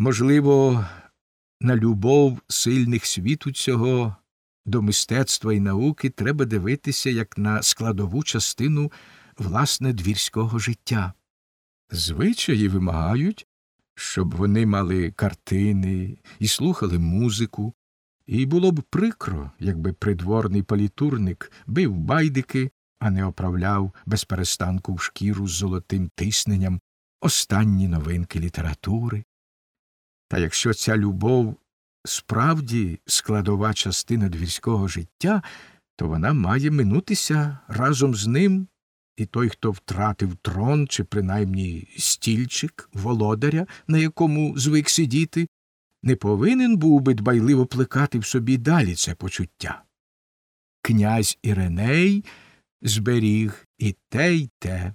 Можливо, на любов сильних світу цього до мистецтва і науки треба дивитися як на складову частину власне двірського життя. Звичаї вимагають, щоб вони мали картини і слухали музику, і було б прикро, якби придворний політурник бив байдики, а не оправляв без перестанку в шкіру з золотим тисненням останні новинки літератури. Та якщо ця любов справді складова частина двірського життя, то вона має минутися разом з ним і той, хто втратив трон чи принаймні стільчик володаря, на якому звик сидіти, не повинен був би дбайливо плекати в собі далі це почуття. Князь Іреней зберіг і те, й те,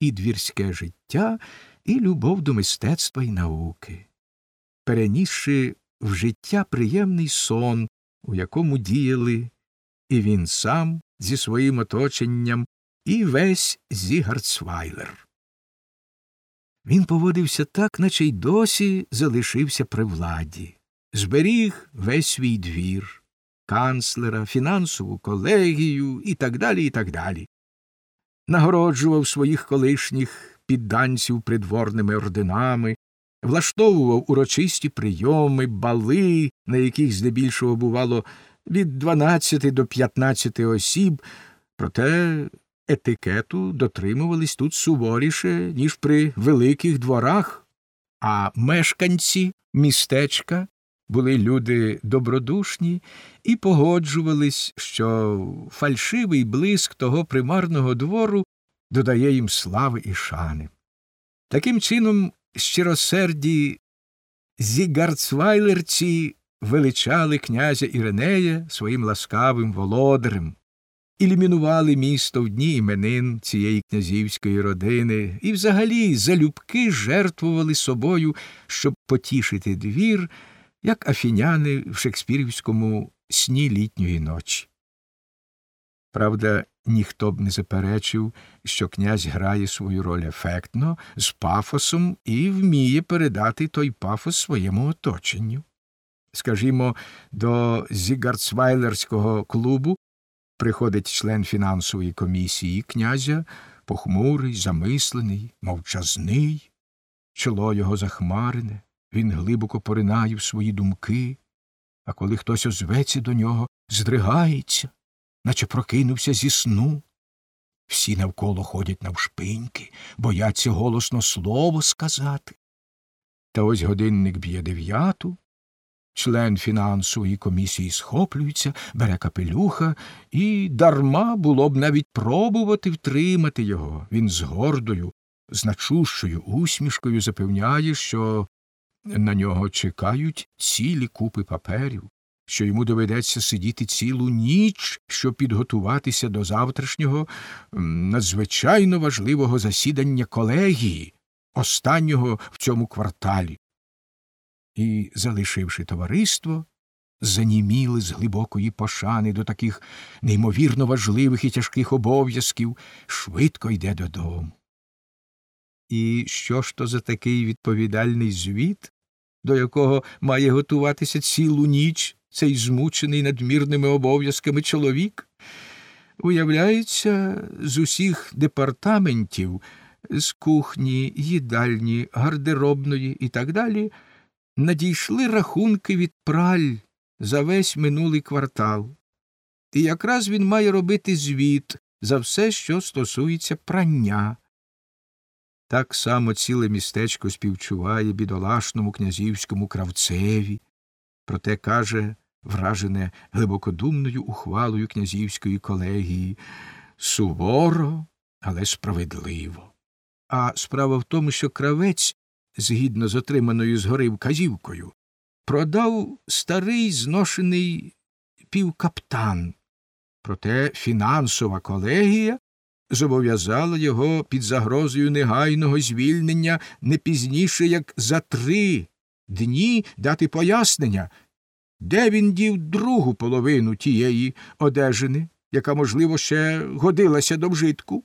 і двірське життя, і любов до мистецтва й науки, перенісши в життя приємний сон, у якому діяли і він сам зі своїм оточенням, і весь Зігарцвайлер. Він поводився так, наче й досі залишився при владі, зберіг весь свій двір, канцлера, фінансову колегію і так далі, і так далі. Нагороджував своїх колишніх підданців придворними орденами, влаштовував урочисті прийоми, бали, на яких здебільшого бувало від 12 до 15 осіб, проте етикету дотримувались тут суворіше, ніж при великих дворах, а мешканці містечка були люди добродушні і погоджувались, що фальшивий блиск того примарного двору додає їм слави і шани. Таким чином, щиросерді зігарцвайлерці величали князя Іренея своїм ласкавим володарем, ілюмінували місто в дні іменин цієї князівської родини і взагалі залюбки жертвували собою, щоб потішити двір, як афіняни в шекспірівському сні літньої ночі. Правда, ніхто б не заперечив, що князь грає свою роль ефектно, з пафосом і вміє передати той пафос своєму оточенню. Скажімо, до Зігарцвайлерського клубу приходить член фінансової комісії князя, похмурий, замислений, мовчазний, чоло його захмарене, він глибоко поринає в свої думки, а коли хтось озветься до нього, здригається, наче прокинувся зі сну. Всі навколо ходять навшпиньки, бояться голосно слово сказати. Та ось годинник б'є дев'яту, член фінансової комісії схоплюється, бере капелюха, і дарма було б навіть пробувати втримати його. Він з гордою, значущою усмішкою запевняє, що на нього чекають цілі купи паперів, що йому доведеться сидіти цілу ніч, щоб підготуватися до завтрашнього надзвичайно важливого засідання колегії, останнього в цьому кварталі. І, залишивши товариство, заніміли з глибокої пошани до таких неймовірно важливих і тяжких обов'язків, швидко йде додому. І що ж то за такий відповідальний звіт, до якого має готуватися цілу ніч цей змучений надмірними обов'язками чоловік? Уявляється, з усіх департаментів, з кухні, їдальні, гардеробної і так далі, надійшли рахунки від праль за весь минулий квартал. І якраз він має робити звіт за все, що стосується прання. Так само ціле містечко співчуває бідолашному князівському кравцеві, проте каже, вражене глибокодумною ухвалою князівської колегії суворо, але справедливо. А справа в тому, що кравець, згідно з отриманою згори вказівкою, продав старий зношений півкаптан, проте фінансова колегія зобов'язала його під загрозою негайного звільнення не пізніше, як за три дні дати пояснення, де він дів другу половину тієї одежини, яка, можливо, ще годилася до вжитку.